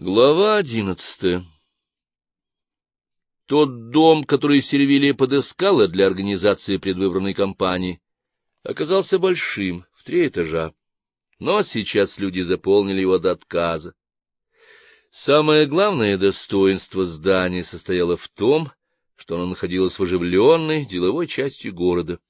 Глава одиннадцатая Тот дом, который Сервилия подыскала для организации предвыборной кампании, оказался большим, в три этажа, но сейчас люди заполнили его до отказа. Самое главное достоинство здания состояло в том, что оно находилось в оживленной деловой части города,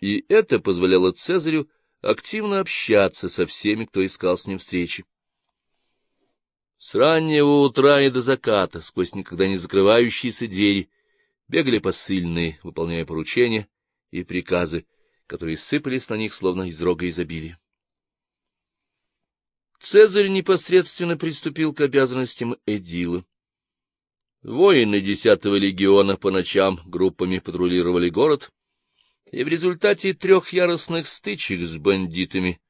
и это позволяло Цезарю активно общаться со всеми, кто искал с ним встречи. С раннего утра и до заката, сквозь никогда не закрывающиеся двери, бегали посыльные, выполняя поручения и приказы, которые сыпались на них, словно из рога изобилия. Цезарь непосредственно приступил к обязанностям Эдила. Воины десятого легиона по ночам группами патрулировали город, и в результате трех яростных стычек с бандитами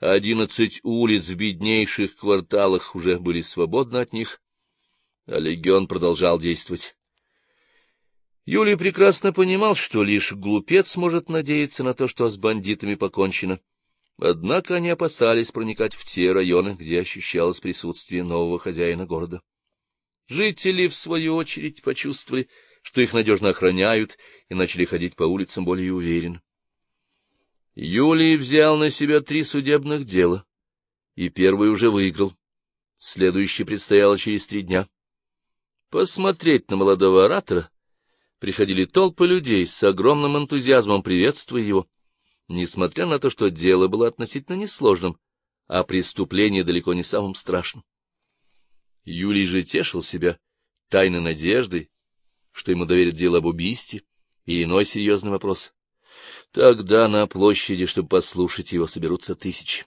Одиннадцать улиц в беднейших кварталах уже были свободны от них, а легион продолжал действовать. Юлий прекрасно понимал, что лишь глупец может надеяться на то, что с бандитами покончено. Однако они опасались проникать в те районы, где ощущалось присутствие нового хозяина города. Жители, в свою очередь, почувствовали, что их надежно охраняют, и начали ходить по улицам более уверенно. Юлий взял на себя три судебных дела, и первый уже выиграл. Следующий предстояло через три дня. Посмотреть на молодого оратора приходили толпы людей с огромным энтузиазмом, приветствуя его, несмотря на то, что дело было относительно несложным, а преступление далеко не самым страшным. Юлий же тешил себя тайной надеждой, что ему доверят дело об убийстве или иной серьезный вопрос. Тогда на площади, чтобы послушать его, соберутся тысячи.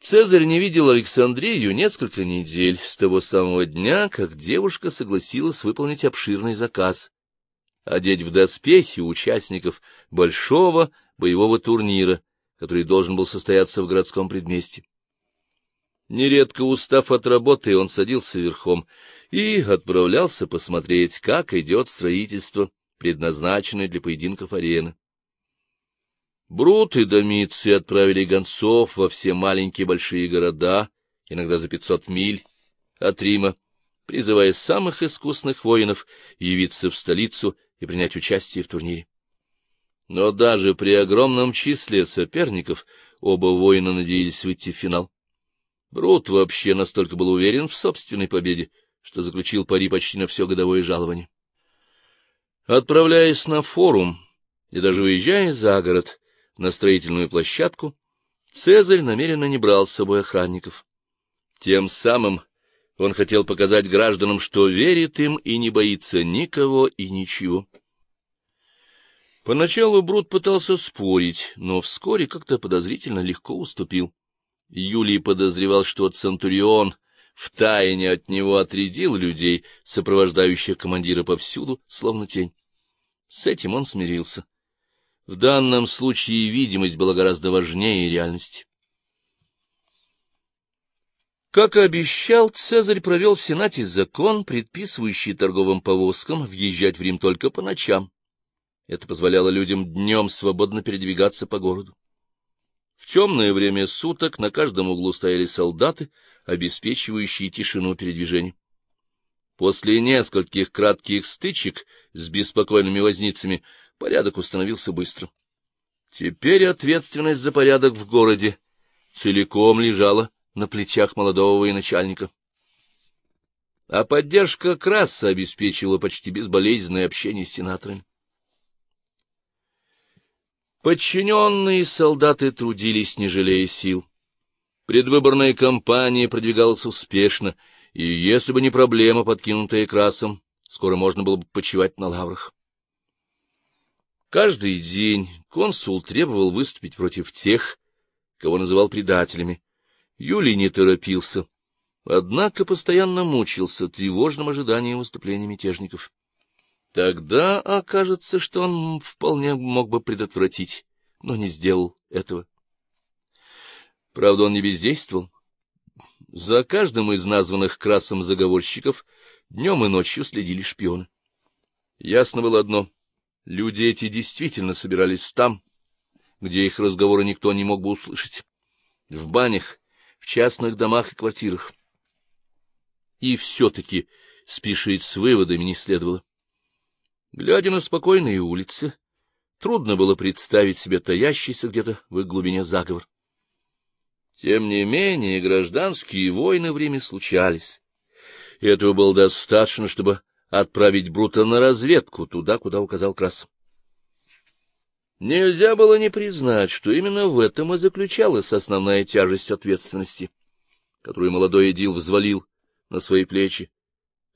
Цезарь не видел Александрию несколько недель с того самого дня, как девушка согласилась выполнить обширный заказ — одеть в доспехи участников большого боевого турнира, который должен был состояться в городском предместье. Нередко устав от работы, он садился верхом и отправлялся посмотреть, как идет строительство предназначенной для поединков арены. Брут и Домицы отправили гонцов во все маленькие большие города, иногда за пятьсот миль от Рима, призывая самых искусных воинов явиться в столицу и принять участие в турнире. Но даже при огромном числе соперников оба воина надеялись выйти в финал. Брут вообще настолько был уверен в собственной победе, что заключил пари почти на все годовое жалование. Отправляясь на форум и даже выезжая за город на строительную площадку, Цезарь намеренно не брал с собой охранников. Тем самым он хотел показать гражданам, что верит им и не боится никого и ничего. Поначалу Брут пытался спорить, но вскоре как-то подозрительно легко уступил. Юлий подозревал, что Центурион втайне от него отрядил людей, сопровождающих командира повсюду, словно тень. С этим он смирился. В данном случае видимость была гораздо важнее реальности. Как и обещал, Цезарь провел в Сенате закон, предписывающий торговым повозкам въезжать в Рим только по ночам. Это позволяло людям днем свободно передвигаться по городу. В темное время суток на каждом углу стояли солдаты, обеспечивающие тишину передвижения. После нескольких кратких стычек с беспокойными возницами порядок установился быстро. Теперь ответственность за порядок в городе целиком лежала на плечах молодого военачальника. А поддержка Краса обеспечивала почти безболезненное общение с сенаторами. Подчиненные солдаты трудились, не жалея сил. Предвыборная кампания продвигалась успешно, и если бы не проблема, подкинутая красом, скоро можно было бы почивать на лаврах. Каждый день консул требовал выступить против тех, кого называл предателями. Юлий не торопился, однако постоянно мучился тревожным ожиданием выступления мятежников. Тогда окажется, что он вполне мог бы предотвратить, но не сделал этого. Правда, он не бездействовал. За каждым из названных красом заговорщиков днем и ночью следили шпионы. Ясно было одно — люди эти действительно собирались там, где их разговоры никто не мог бы услышать. В банях, в частных домах и квартирах. И все-таки спешить с выводами не следовало. Глядя на спокойные улицы, трудно было представить себе таящийся где-то в их глубине заговор. Тем не менее, гражданские войны в Риме случались, и этого было достаточно, чтобы отправить Брута на разведку туда, куда указал Крас. Нельзя было не признать, что именно в этом и заключалась основная тяжесть ответственности, которую молодой Эдил взвалил на свои плечи,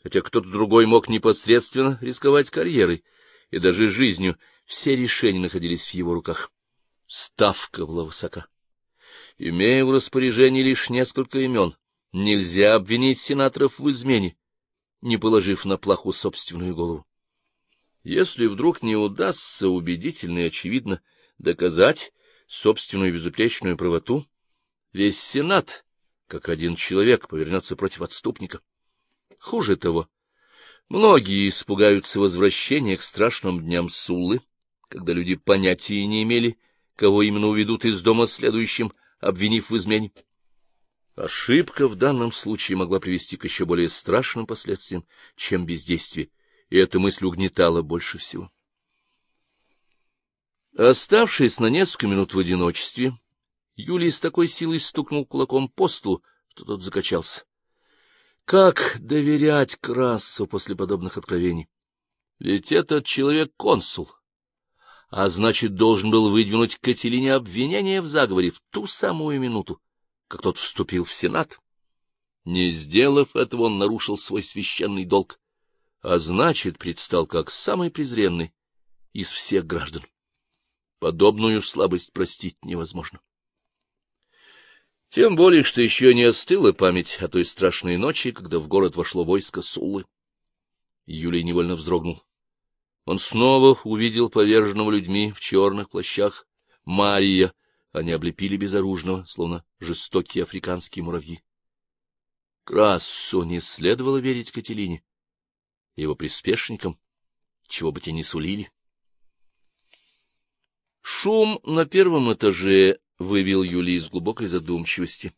хотя кто-то другой мог непосредственно рисковать карьерой и даже жизнью, все решения находились в его руках. Ставка была высока. Имея в распоряжении лишь несколько имен, нельзя обвинить сенаторов в измене, не положив на плаху собственную голову. Если вдруг не удастся убедительно и очевидно доказать собственную безупречную правоту, весь Сенат, как один человек, повернется против отступника. Хуже того, многие испугаются возвращения к страшным дням Суллы, когда люди понятия не имели, кого именно уведут из дома следующим, обвинив в измене. Ошибка в данном случае могла привести к еще более страшным последствиям, чем бездействие — и эта мысль угнетала больше всего. Оставшись на несколько минут в одиночестве, Юлий с такой силой стукнул кулаком по столу, что тот закачался. Как доверять Красу после подобных откровений? Ведь этот человек — консул, а значит, должен был выдвинуть Кателине обвинение в заговоре в ту самую минуту, как тот вступил в Сенат. Не сделав этого, он нарушил свой священный долг а значит, предстал как самый презренный из всех граждан. Подобную слабость простить невозможно. Тем более, что еще не остыла память о той страшной ночи, когда в город вошло войско Суллы. Юлий невольно вздрогнул. Он снова увидел поверженного людьми в черных плащах Мария. Они облепили безоружного, словно жестокие африканские муравьи. Красу не следовало верить Кателине его приспешникам, чего бы те ни сулили. Шум на первом этаже вывел Юли из глубокой задумчивости.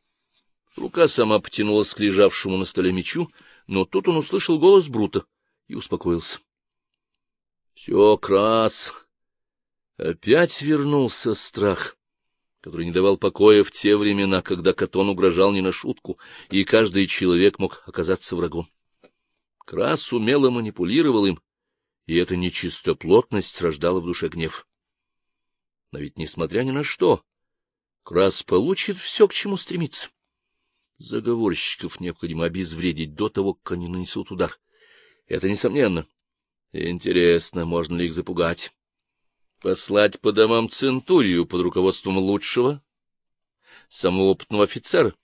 Рука сама потянулась к лежавшему на столе мечу, но тут он услышал голос Брута и успокоился. — Все, крас! Опять вернулся страх, который не давал покоя в те времена, когда Катон угрожал не на шутку, и каждый человек мог оказаться врагом. Крас умело манипулировал им, и эта нечистоплотность рождала в душе гнев. Но ведь, несмотря ни на что, Крас получит все, к чему стремится. Заговорщиков необходимо обезвредить до того, как они нанесут удар. Это несомненно. Интересно, можно ли их запугать? Послать по домам Центурию под руководством лучшего, самого опытного офицера?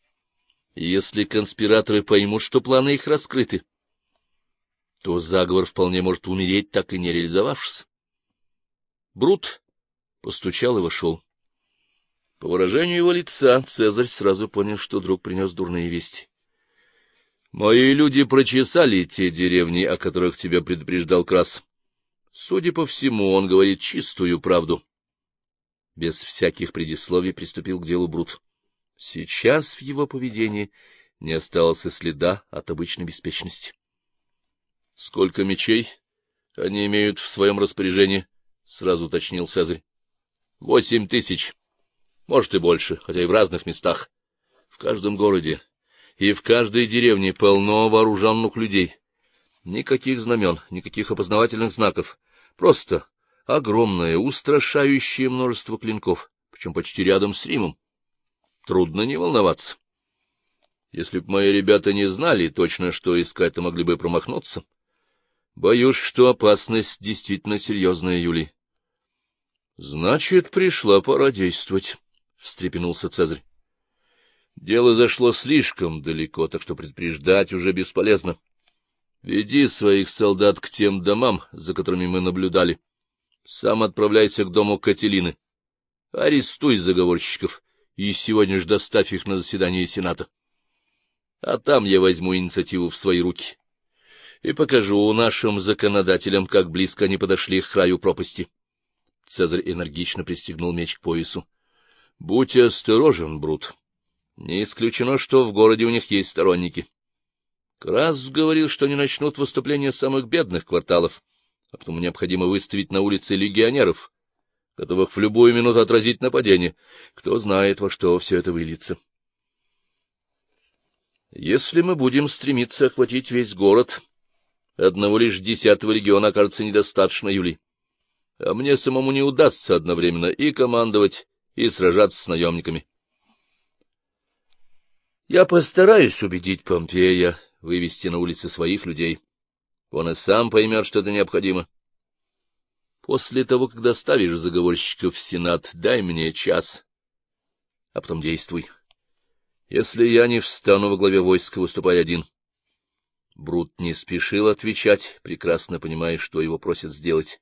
Если конспираторы поймут, что планы их раскрыты, то заговор вполне может умереть, так и не реализовавшись. Брут постучал и вошел. По выражению его лица Цезарь сразу понял, что друг принес дурные вести. — Мои люди прочесали те деревни, о которых тебя предупреждал Крас. Судя по всему, он говорит чистую правду. Без всяких предисловий приступил к делу Брут. Сейчас в его поведении не осталось и следа от обычной беспечности. — Сколько мечей они имеют в своем распоряжении? — сразу уточнил Цезарь. — Восемь тысяч. Может, и больше, хотя и в разных местах. В каждом городе и в каждой деревне полно вооруженных людей. Никаких знамен, никаких опознавательных знаков. Просто огромное, устрашающее множество клинков, причем почти рядом с Римом. Трудно не волноваться. Если б мои ребята не знали точно, что искать, то могли бы промахнуться. Боюсь, что опасность действительно серьезная, Юлий. — Значит, пришла пора действовать, — встрепенулся Цезарь. Дело зашло слишком далеко, так что предупреждать уже бесполезно. Веди своих солдат к тем домам, за которыми мы наблюдали. Сам отправляйся к дому Кателины. Арестуй заговорщиков и сегодня же доставь их на заседание Сената. А там я возьму инициативу в свои руки и покажу нашим законодателям, как близко они подошли к краю пропасти. Цезарь энергично пристегнул меч к поясу. — Будь осторожен, Брут. Не исключено, что в городе у них есть сторонники. Крас говорил, что они начнут выступление самых бедных кварталов, а потому необходимо выставить на улице легионеров, готовых в любую минуту отразить нападение. Кто знает, во что все это выльется. Если мы будем стремиться охватить весь город, одного лишь десятого легиона окажется недостаточно, Юли. А мне самому не удастся одновременно и командовать, и сражаться с наемниками. Я постараюсь убедить Помпея вывести на улицы своих людей. Он и сам поймет, что это необходимо. После того, как доставишь заговорщиков в Сенат, дай мне час, а потом действуй. Если я не встану во главе войска, выступай один. Брут не спешил отвечать, прекрасно понимая, что его просят сделать.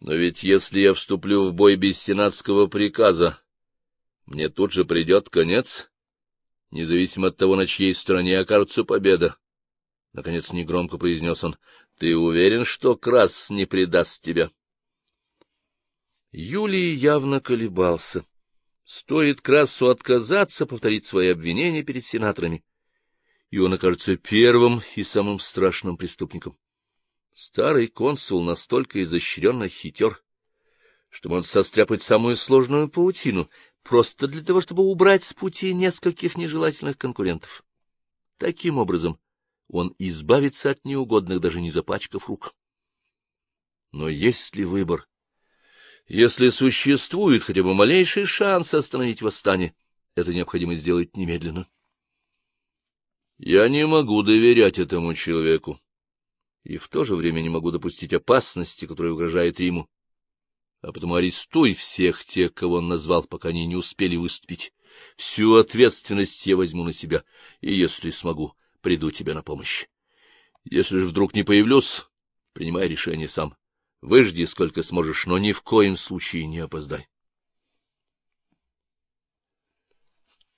Но ведь если я вступлю в бой без сенатского приказа, мне тут же придет конец, независимо от того, на чьей стороне окажется победа. Наконец негромко произнес он. — Ты уверен, что Крас не предаст тебя? Юлий явно колебался. Стоит Красу отказаться повторить свои обвинения перед сенаторами, и он окажется первым и самым страшным преступником. Старый консул настолько изощренно хитер, что может состряпать самую сложную паутину, просто для того, чтобы убрать с пути нескольких нежелательных конкурентов. Таким образом, он избавится от неугодных, даже не запачкав рук. Но есть ли выбор? Если существует хотя бы малейший шанс остановить восстание, это необходимо сделать немедленно. Я не могу доверять этому человеку, и в то же время не могу допустить опасности, которая угрожает Риму. А потому арестуй всех тех, кого он назвал, пока они не успели выступить. Всю ответственность я возьму на себя, и, если смогу, приду тебе на помощь. Если же вдруг не появлюсь, принимай решение сам. Выжди, сколько сможешь, но ни в коем случае не опоздай.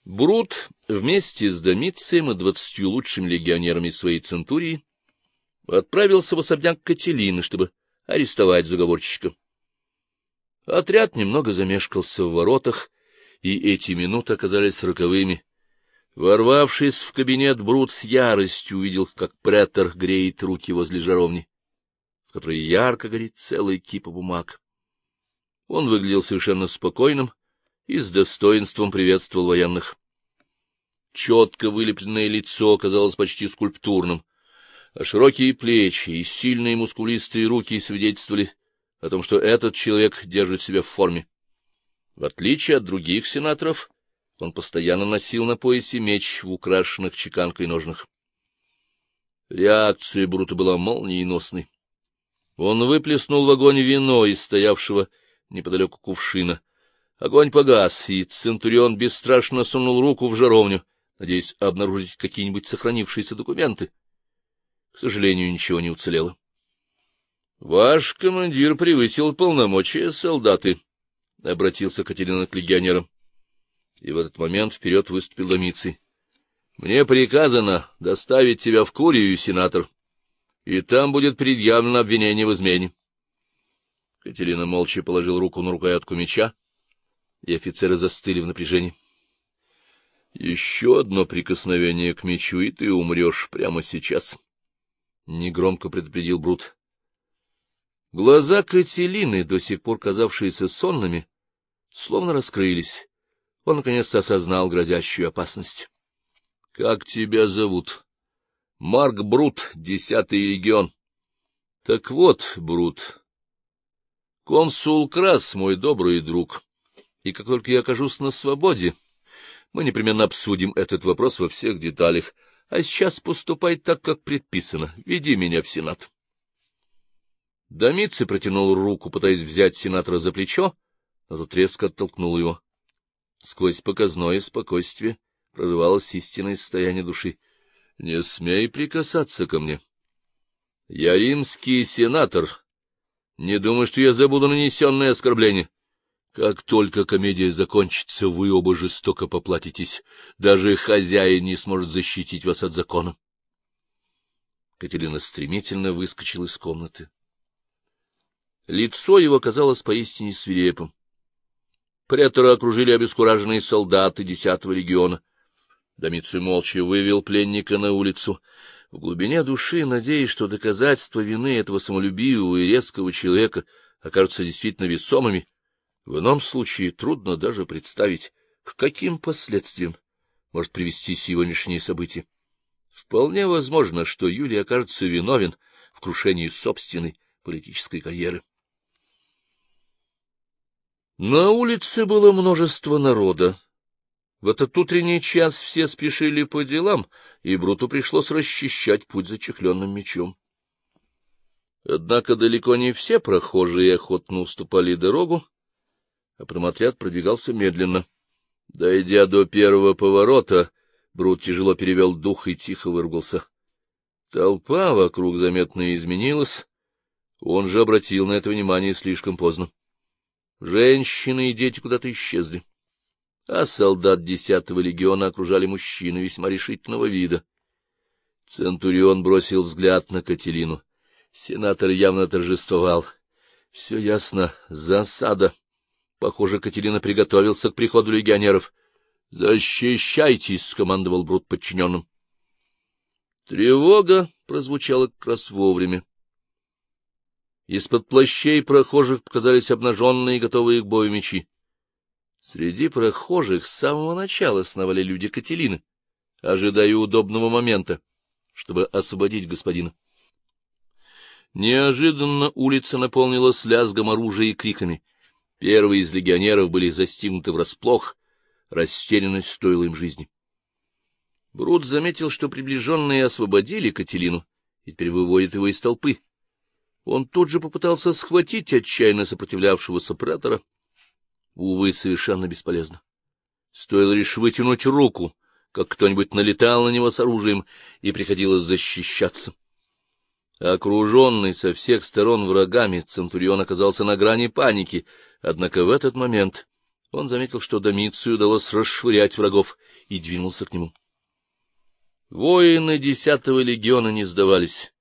Брут вместе с Домицием и двадцатью лучшими легионерами своей центурии отправился в особняк Кателины, чтобы арестовать заговорщика. Отряд немного замешкался в воротах, и эти минуты оказались роковыми. Ворвавшись в кабинет, Брут с яростью увидел, как претор греет руки возле жаровни, в которой ярко горит целая кипа бумаг. Он выглядел совершенно спокойным и с достоинством приветствовал военных. Четко вылепленное лицо казалось почти скульптурным, а широкие плечи и сильные мускулистые руки свидетельствовали о том, что этот человек держит себя в форме. В отличие от других сенаторов, он постоянно носил на поясе меч в украшенных чеканкой ножнах. Реакция Брута была молниеносной. Он выплеснул в огонь вино из стоявшего неподалеку кувшина. Огонь погас, и Центурион бесстрашно сунул руку в жаровню, надеясь обнаружить какие-нибудь сохранившиеся документы. К сожалению, ничего не уцелело. — Ваш командир превысил полномочия солдаты, — обратился Катерина к легионерам. И в этот момент вперед выступил Домиций. — Мне приказано доставить тебя в Курию, сенатор, и там будет предъявлено обвинение в измене. Катерина молча положил руку на рукоятку меча, и офицеры застыли в напряжении. — Еще одно прикосновение к мечу, и ты умрешь прямо сейчас, — негромко предупредил Брут. Глаза Кателины, до сих пор казавшиеся сонными, словно раскрылись. Он наконец-то осознал грозящую опасность. — Как тебя зовут? — Марк Брут, десятый регион. — Так вот, Брут, консул Крас, мой добрый друг, и как только я окажусь на свободе, мы непременно обсудим этот вопрос во всех деталях, а сейчас поступай так, как предписано, веди меня в Сенат. Домицы протянул руку, пытаясь взять сенатора за плечо, но тот резко оттолкнул его. Сквозь показное спокойствие прорывалось истинное состояние души. — Не смей прикасаться ко мне. Я римский сенатор. Не думай, что я забуду нанесенное оскорбление. Как только комедия закончится, вы оба жестоко поплатитесь. Даже хозяин не сможет защитить вас от закона. Катерина стремительно выскочила из комнаты. Лицо его казалось поистине свирепым. Претора окружили обескураженные солдаты десятого легиона. Домиций молча вывел пленника на улицу. В глубине души, надеясь, что доказательства вины этого самолюбивого и резкого человека окажутся действительно весомыми, в ином случае трудно даже представить, к каким последствиям может привести сегодняшние события. Вполне возможно, что Юлий окажется виновен в крушении собственной политической карьеры. На улице было множество народа. В этот утренний час все спешили по делам, и Бруту пришлось расчищать путь зачехленным мечом. Однако далеко не все прохожие охотно уступали дорогу, а промотряд продвигался медленно. Дойдя до первого поворота, Брут тяжело перевел дух и тихо выругался. Толпа вокруг заметно изменилась, он же обратил на это внимание слишком поздно. Женщины и дети куда-то исчезли, а солдат десятого легиона окружали мужчины весьма решительного вида. Центурион бросил взгляд на Кателину. Сенатор явно торжествовал. Все ясно, засада. Похоже, Катерина приготовился к приходу легионеров. — Защищайтесь! — скомандовал Брут подчиненным. Тревога прозвучала как раз вовремя. Из-под плащей прохожих показались обнаженные и готовые к бою мечи. Среди прохожих с самого начала сновали люди Кателины, ожидая удобного момента, чтобы освободить господина. Неожиданно улица наполнилась лязгом оружия и криками. Первые из легионеров были застигнуты врасплох, растерянность стоила им жизни. Брут заметил, что приближенные освободили Кателину и теперь выводят его из толпы. Он тут же попытался схватить отчаянно сопротивлявшегося претора. Увы, совершенно бесполезно. Стоило лишь вытянуть руку, как кто-нибудь налетал на него с оружием, и приходилось защищаться. Окруженный со всех сторон врагами, Центурион оказался на грани паники, однако в этот момент он заметил, что Домицию удалось расшвырять врагов, и двинулся к нему. Воины десятого легиона не сдавались,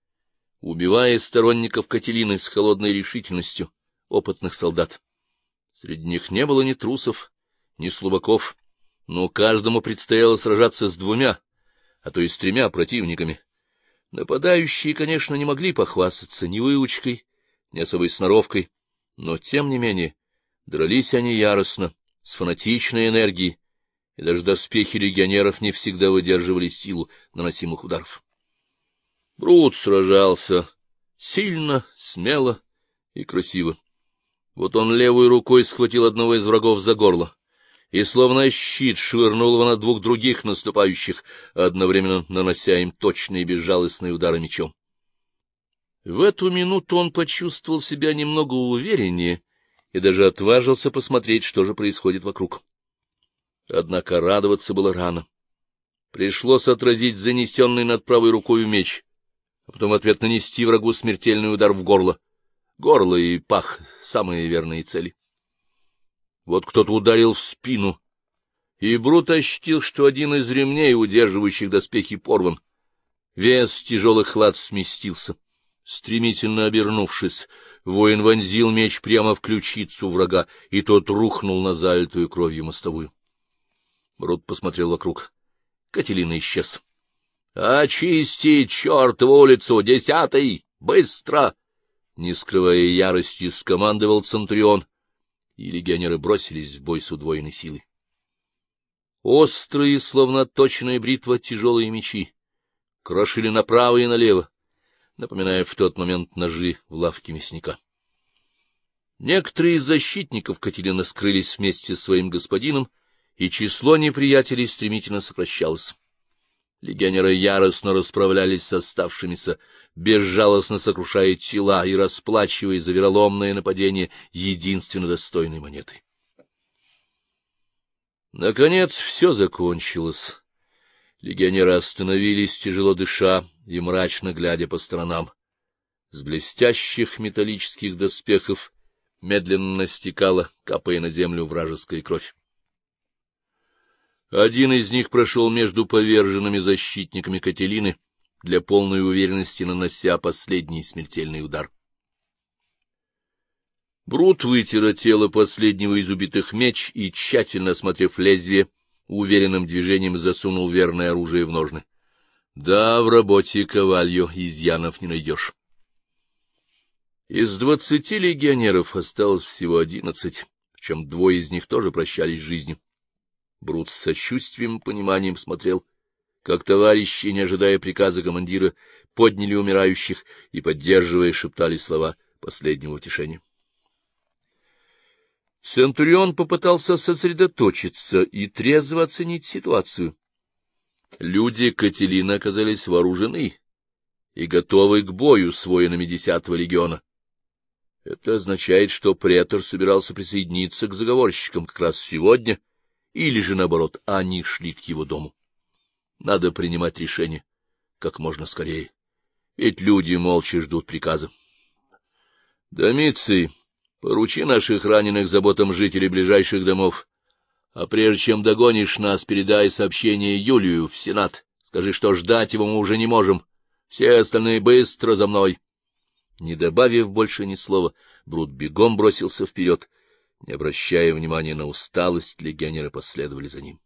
убивая сторонников Кателины с холодной решительностью опытных солдат. Среди них не было ни трусов, ни слабаков, но каждому предстояло сражаться с двумя, а то и с тремя противниками. Нападающие, конечно, не могли похвастаться ни выучкой, ни особой сноровкой, но, тем не менее, дрались они яростно, с фанатичной энергией, и даже доспехи легионеров не всегда выдерживали силу наносимых ударов. Брут сражался сильно, смело и красиво. Вот он левой рукой схватил одного из врагов за горло и, словно щит, швырнул его на двух других наступающих, одновременно нанося им точные безжалостные удары мечом. В эту минуту он почувствовал себя немного увереннее и даже отважился посмотреть, что же происходит вокруг. Однако радоваться было рано. Пришлось отразить занесенный над правой рукой меч, а потом ответ нанести врагу смертельный удар в горло. Горло и пах — самые верные цели. Вот кто-то ударил в спину, и Брут ощутил, что один из ремней, удерживающих доспехи, порван. Вес тяжелых лад сместился. Стремительно обернувшись, воин вонзил меч прямо в ключицу врага, и тот рухнул на залитую кровью мостовую. Брут посмотрел вокруг. Кателина исчез. — Очисти чертову улицу! Десятый! Быстро! Не скрывая ярости, скомандовал Центурион, и легионеры бросились в бой с удвоенной силой. Острые, словно точная бритва, тяжелые мечи крошили направо и налево, напоминая в тот момент ножи в лавке мясника. Некоторые из защитников Катерина скрылись вместе с своим господином, и число неприятелей стремительно сокращалось. Легионеры яростно расправлялись с оставшимися, безжалостно сокрушая тела и расплачивая за вероломное нападение единственно достойной монетой. Наконец все закончилось. Легионеры остановились, тяжело дыша и мрачно глядя по сторонам. С блестящих металлических доспехов медленно стекала, капая на землю вражеская кровь. Один из них прошел между поверженными защитниками Кателины, для полной уверенности нанося последний смертельный удар. Брут вытер тело последнего из убитых меч и, тщательно осмотрев лезвие, уверенным движением засунул верное оружие в ножны. Да, в работе ковалью изъянов не найдешь. Из двадцати легионеров осталось всего одиннадцать, причем двое из них тоже прощались жизнью. Брут с сочувствием и пониманием смотрел, как товарищи, не ожидая приказа командира, подняли умирающих и, поддерживая, шептали слова последнего утешения. Центурион попытался сосредоточиться и трезво оценить ситуацию. Люди Кателина оказались вооружены и готовы к бою с воинами десятого легиона. Это означает, что претор собирался присоединиться к заговорщикам как раз сегодня, или же, наоборот, они шли к его дому. Надо принимать решение как можно скорее, ведь люди молча ждут приказа. — Домиций, поручи наших раненых заботам жителей ближайших домов, а прежде чем догонишь нас, передай сообщение Юлию в Сенат. Скажи, что ждать его мы уже не можем. Все остальные быстро за мной. Не добавив больше ни слова, Брут бегом бросился вперед. Не обращая внимания на усталость, легионеры последовали за ним.